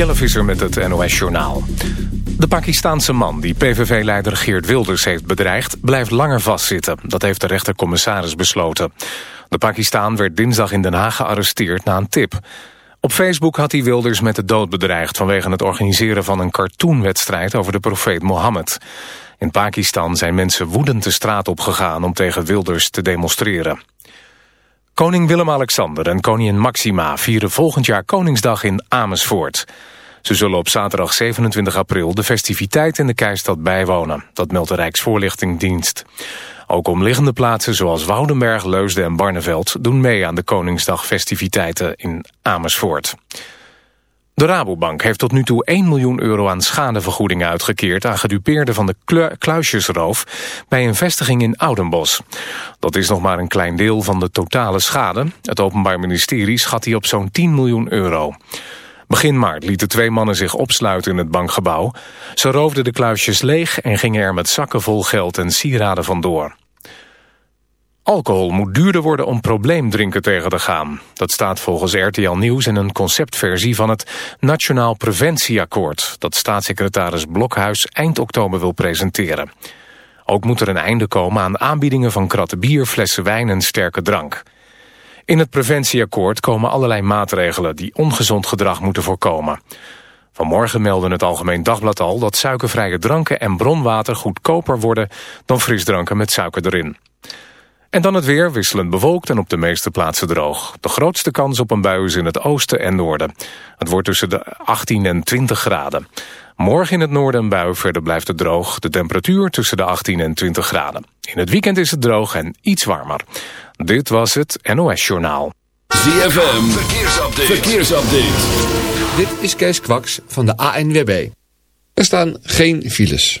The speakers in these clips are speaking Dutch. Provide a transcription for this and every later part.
Jelle Visser met het NOS-journaal. De Pakistaanse man die PVV-leider Geert Wilders heeft bedreigd... blijft langer vastzitten. Dat heeft de rechtercommissaris besloten. De Pakistaan werd dinsdag in Den Haag gearresteerd na een tip. Op Facebook had hij Wilders met de dood bedreigd... vanwege het organiseren van een cartoonwedstrijd over de profeet Mohammed. In Pakistan zijn mensen woedend de straat opgegaan... om tegen Wilders te demonstreren. Koning Willem-Alexander en koningin Maxima vieren volgend jaar Koningsdag in Amersfoort. Ze zullen op zaterdag 27 april de festiviteit in de Keistad bijwonen. Dat meldt de Rijksvoorlichtingdienst. Ook omliggende plaatsen zoals Woudenberg, Leusden en Barneveld... doen mee aan de Koningsdagfestiviteiten in Amersfoort. De Rabobank heeft tot nu toe 1 miljoen euro aan schadevergoedingen uitgekeerd aan gedupeerden van de kluisjesroof bij een vestiging in Oudenbos. Dat is nog maar een klein deel van de totale schade. Het Openbaar Ministerie schat die op zo'n 10 miljoen euro. Begin maart lieten twee mannen zich opsluiten in het bankgebouw. Ze roofden de kluisjes leeg en gingen er met zakken vol geld en sieraden vandoor. Alcohol moet duurder worden om probleemdrinken tegen te gaan. Dat staat volgens RTL Nieuws in een conceptversie van het Nationaal Preventieakkoord... dat staatssecretaris Blokhuis eind oktober wil presenteren. Ook moet er een einde komen aan aanbiedingen van kratten bier, flessen wijn en sterke drank. In het preventieakkoord komen allerlei maatregelen die ongezond gedrag moeten voorkomen. Vanmorgen meldde het Algemeen Dagblad al dat suikervrije dranken en bronwater goedkoper worden dan frisdranken met suiker erin. En dan het weer, wisselend bewolkt en op de meeste plaatsen droog. De grootste kans op een bui is in het oosten en noorden. Het wordt tussen de 18 en 20 graden. Morgen in het noorden een bui, verder blijft het droog. De temperatuur tussen de 18 en 20 graden. In het weekend is het droog en iets warmer. Dit was het NOS Journaal. ZFM, verkeersupdate. verkeersupdate. Dit is Kees Kwaks van de ANWB. Er staan geen files.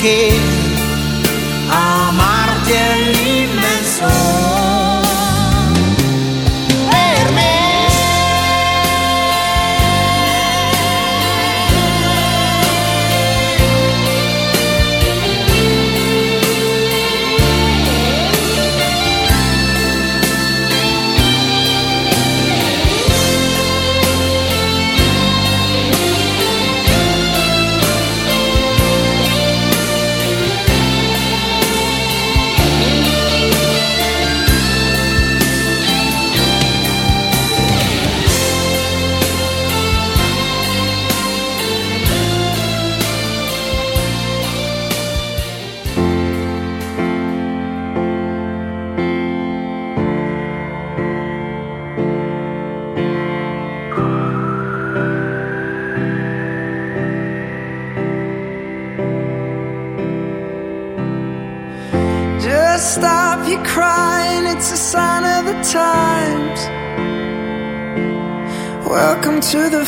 que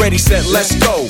ready, set, let's go.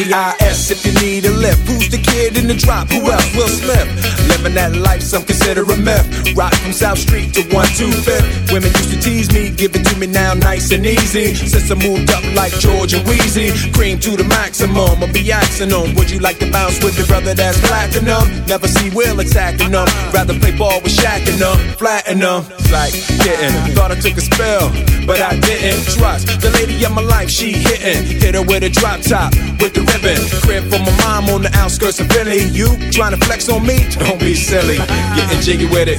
850 IS if you need a lift. Who's the kid in the drop? Who else? Will slip? Living that life, some consider a myth. Rock from South Street to 125th. Women used to tease me, give it to me now nice and easy. Since I moved up like George and Wheezy, cream to the maximum. I'll be asking them, would you like to bounce with your brother that's platinum? Never see Will attacking them. Rather play ball with Shaq and them, flatten them. Like getting, thought I took a spell, but I didn't trust the lady of my life. She hitting, hit her with a drop top with the ribbon. Crib for my mom on the outskirts of Philly. You trying to flex on me? Don't be silly. Getting jiggy with it.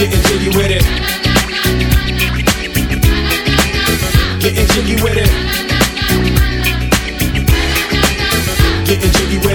Getting jiggy with it. Getting jiggy with it. Getting jiggy with it.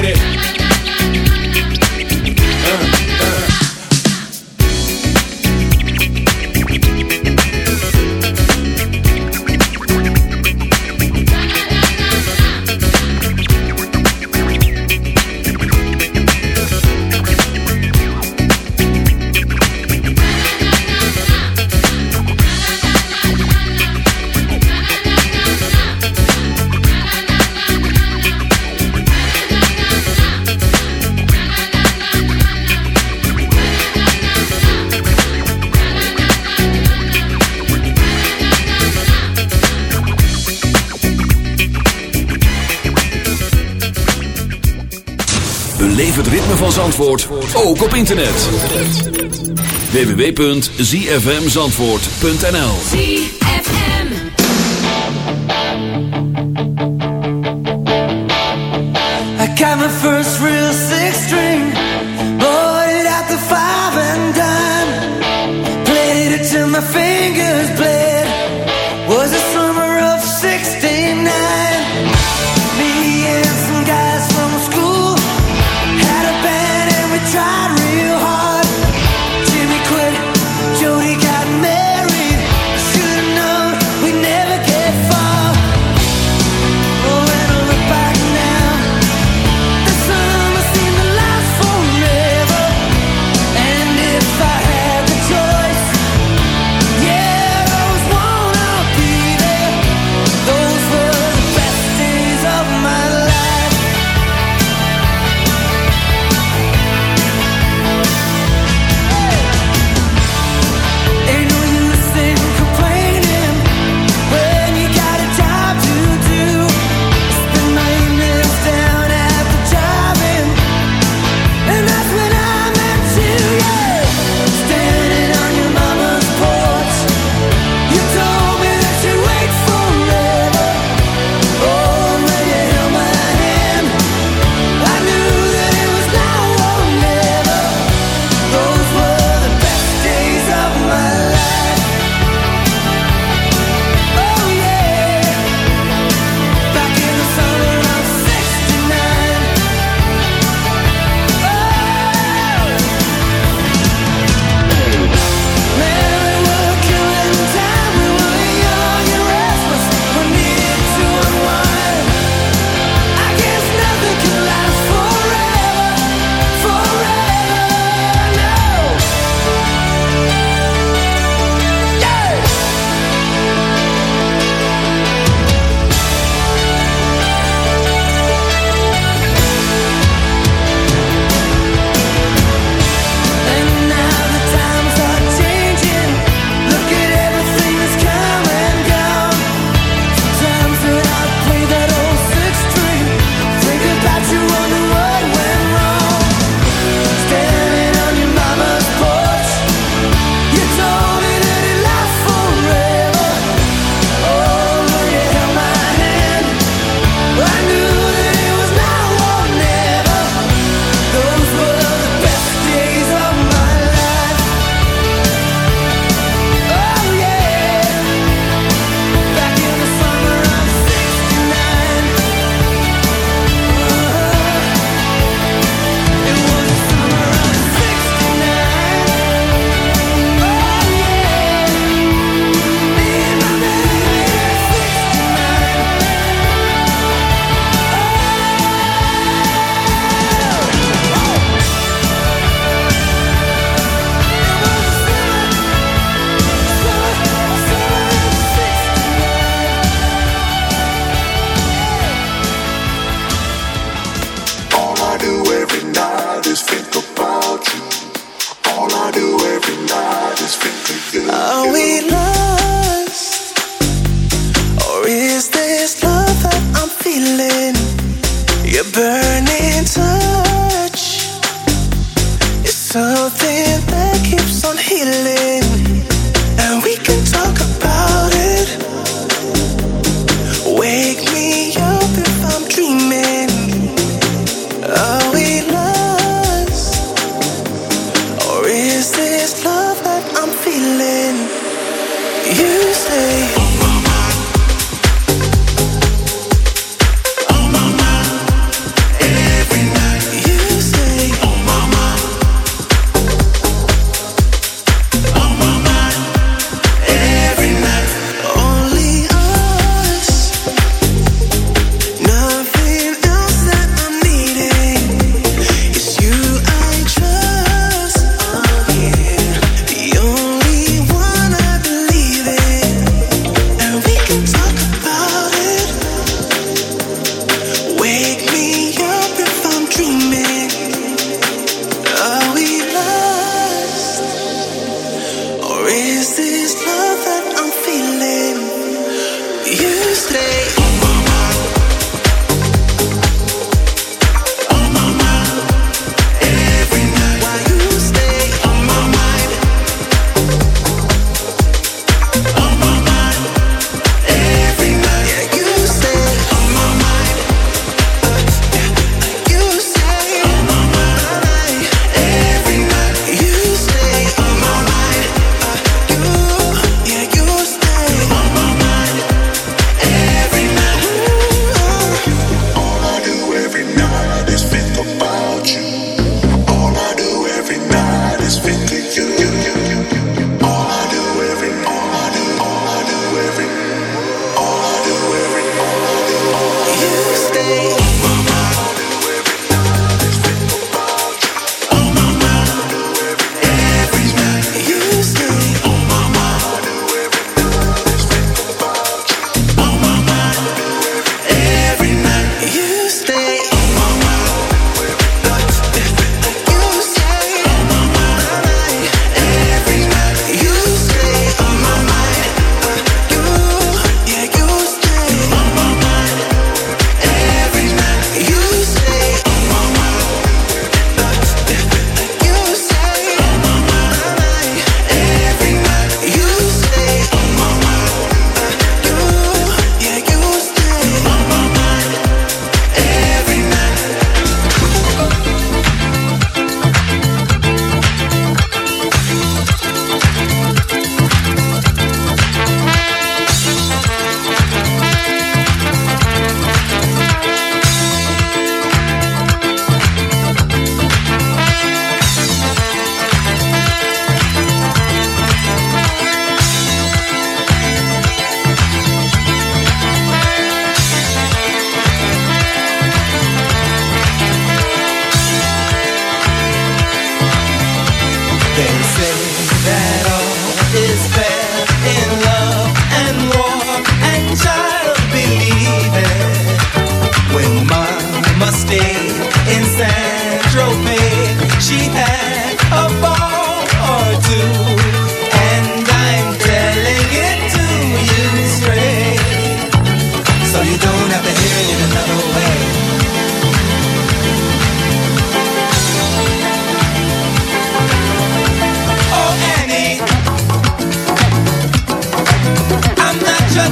Zandvoort ook op internet. www.zfmzandvoort.nl ZFM I got my first real six string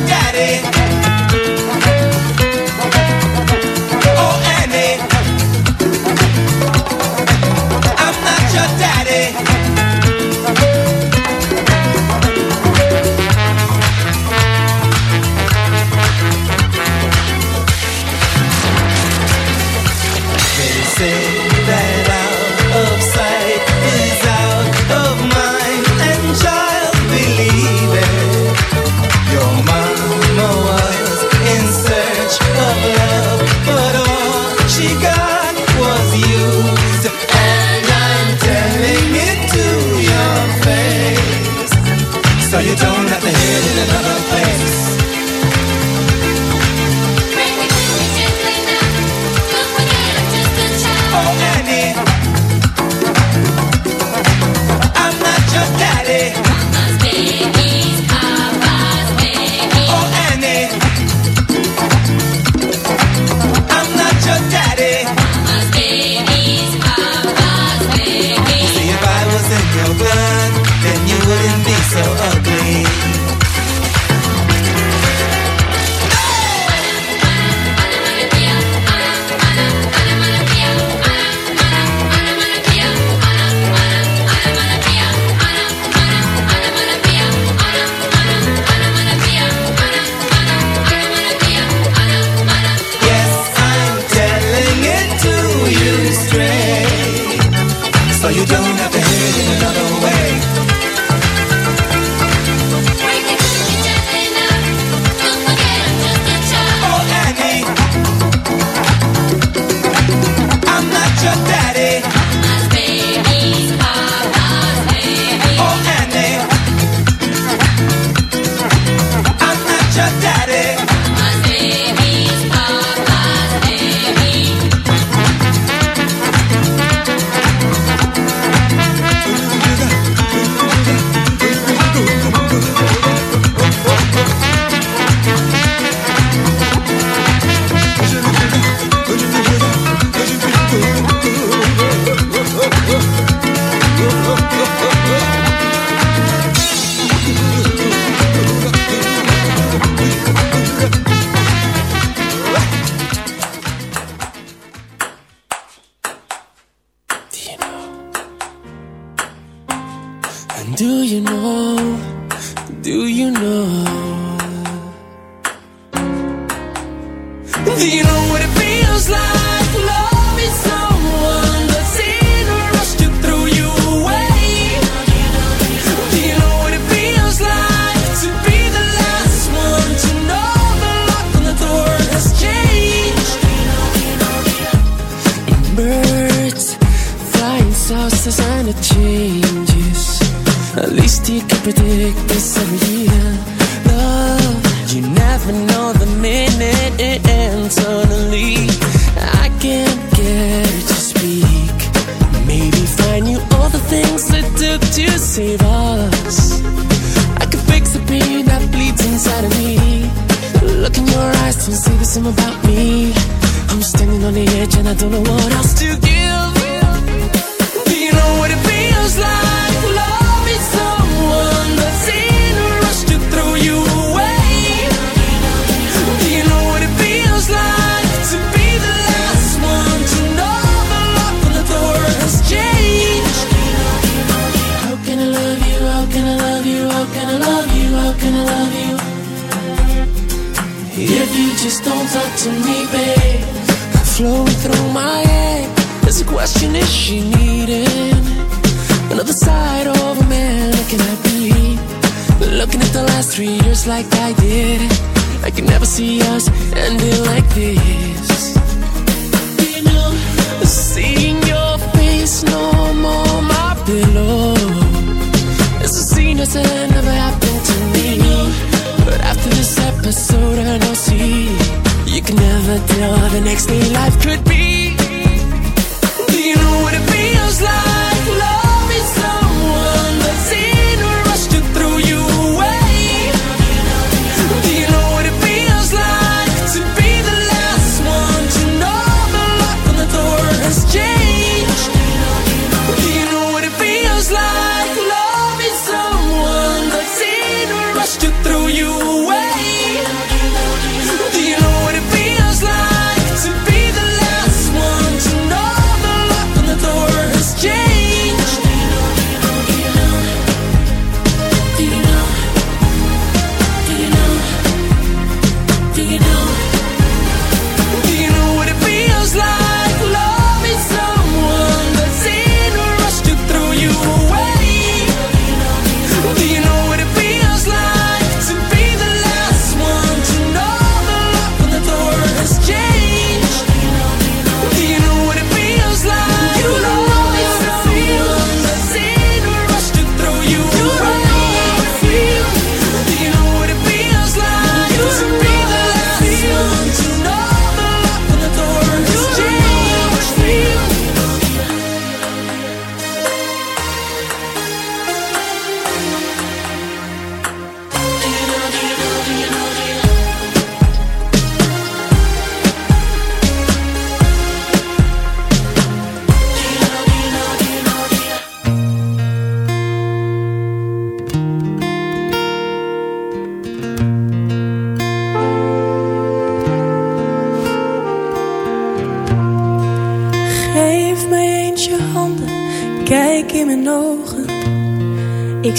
Yeah. should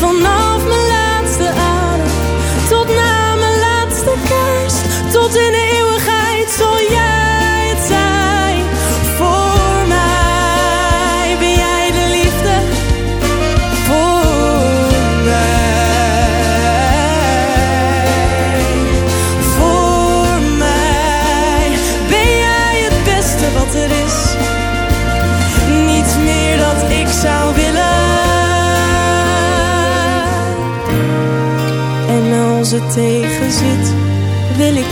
Vanaf mijn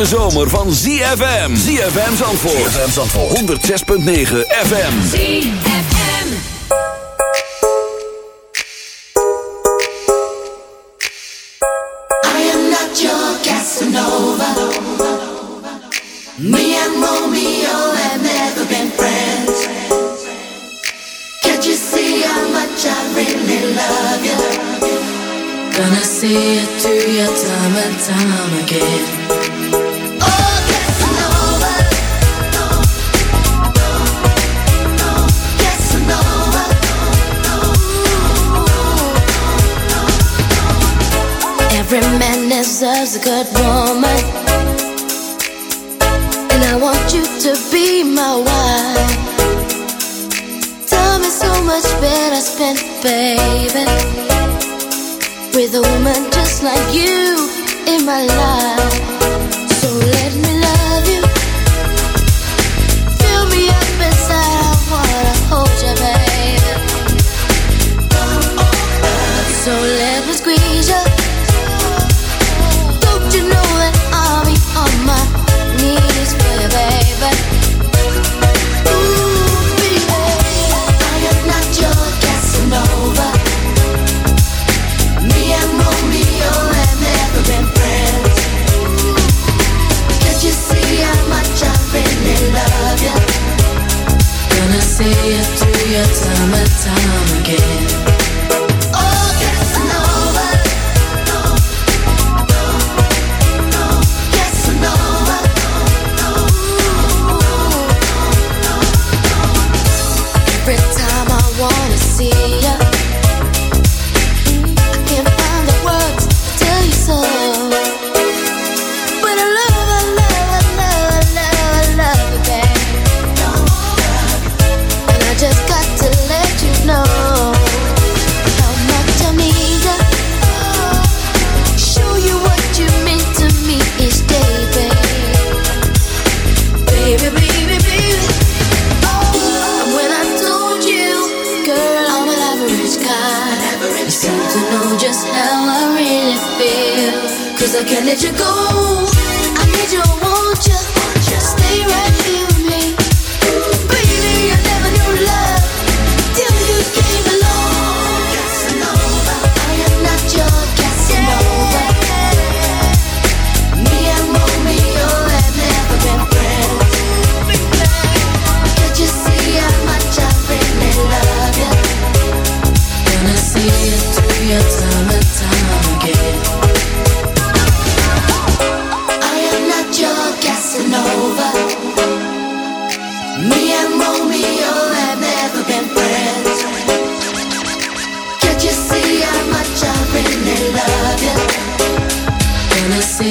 Hete zomer van ZFM. ZFM Zandvoort. ZFM Zandvoort. 106.9 FM. ZFM. I am not your Casanova. Me and Romeo have never been friends. Can't you see how much I really love you? Gonna see it through your time and time again.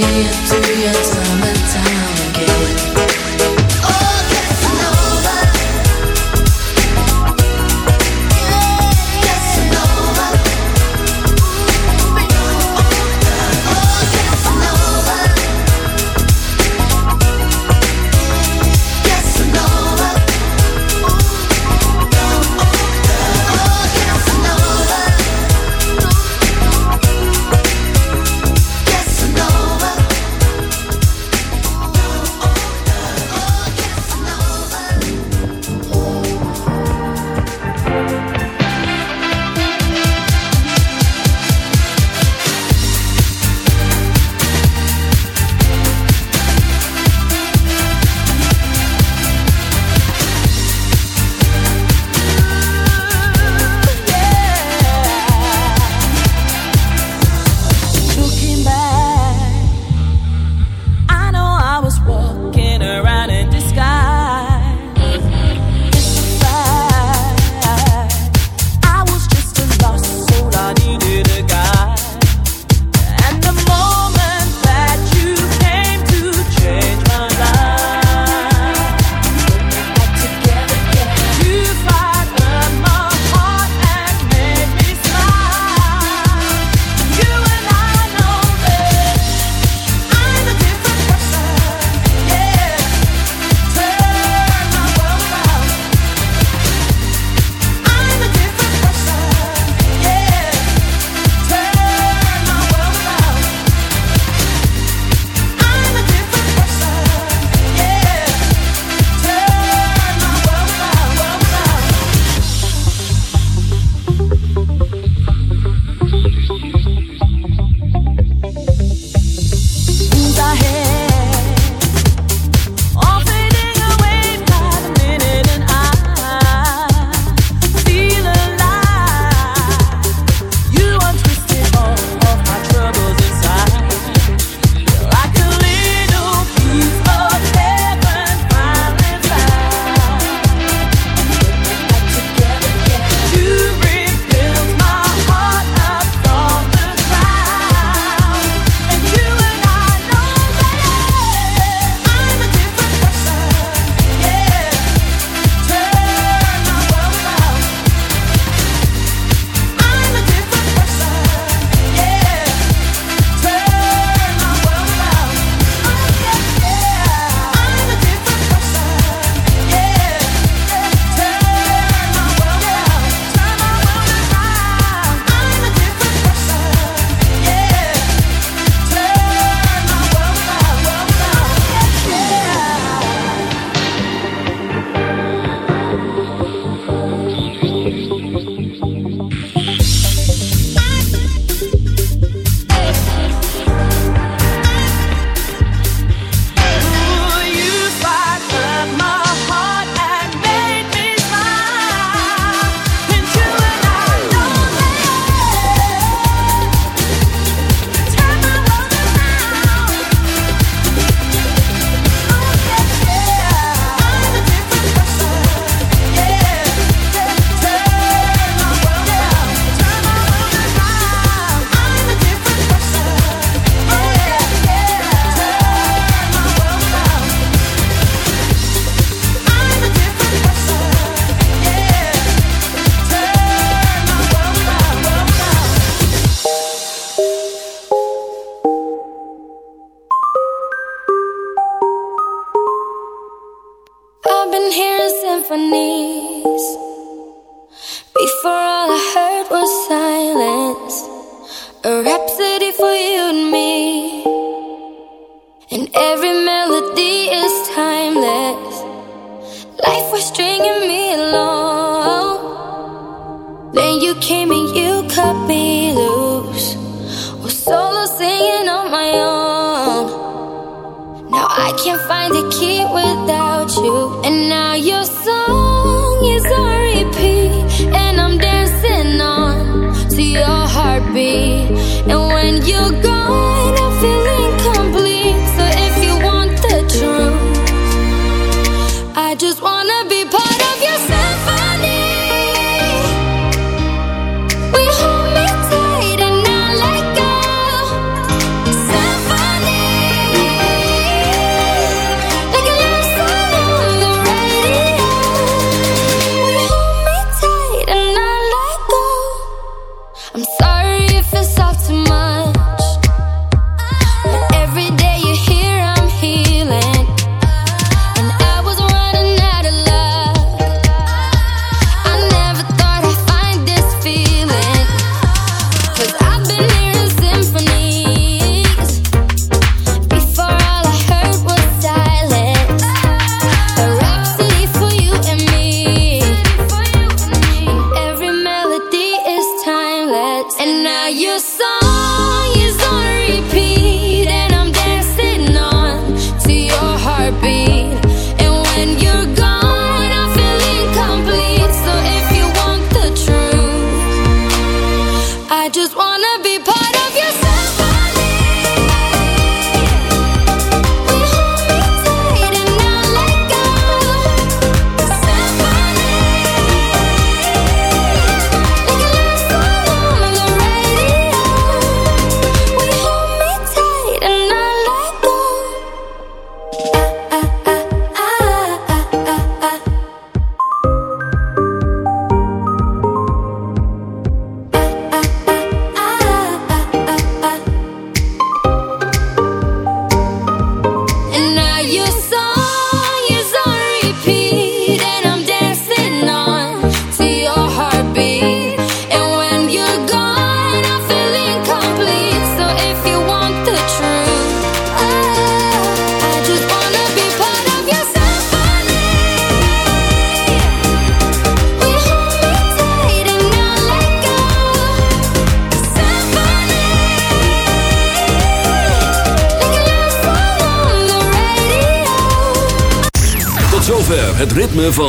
It's